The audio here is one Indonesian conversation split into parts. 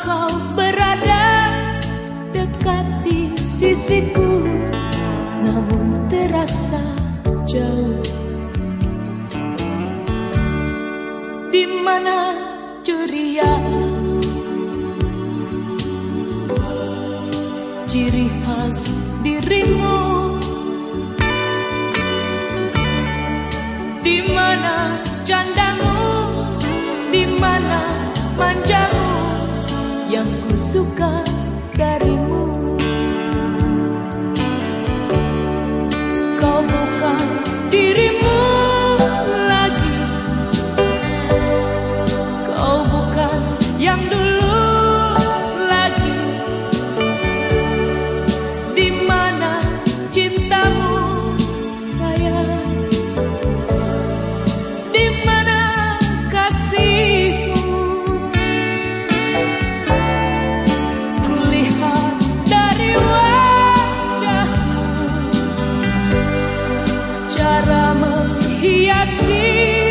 kau berada dekat di sisiku Namun terasa jauh. Di mana ceria? Ciri khas dirimu. Di mana yang dulu lagi. Di mana cintamu sayang? Di mana kasihmu? Kulihat dari wajahmu. Cara menghias dirimu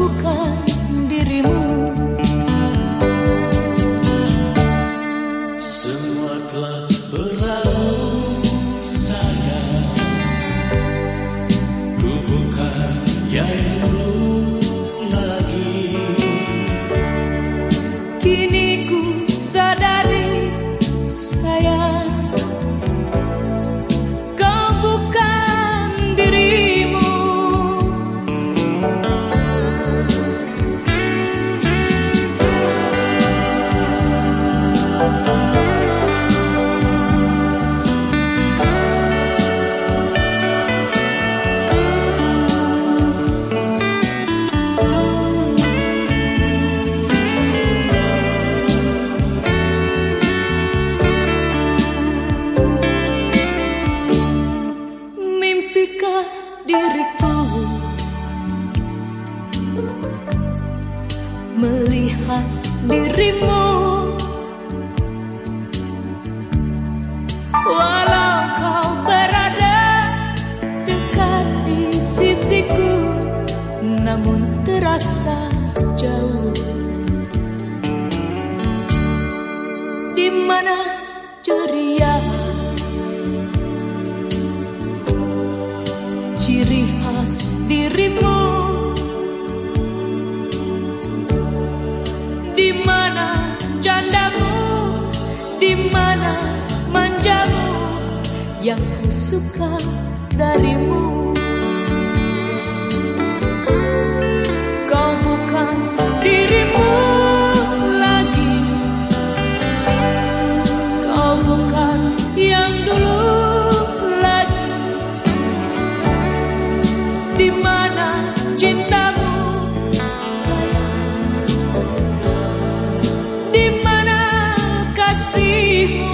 bukan diriku. Melihat dirimu. Walau kau berada dekat di sisiku Namun terasa jauh. Di mana ceria dirimu di mana candamu? Di mana manjamu? Yang ku suka darimu kasihmu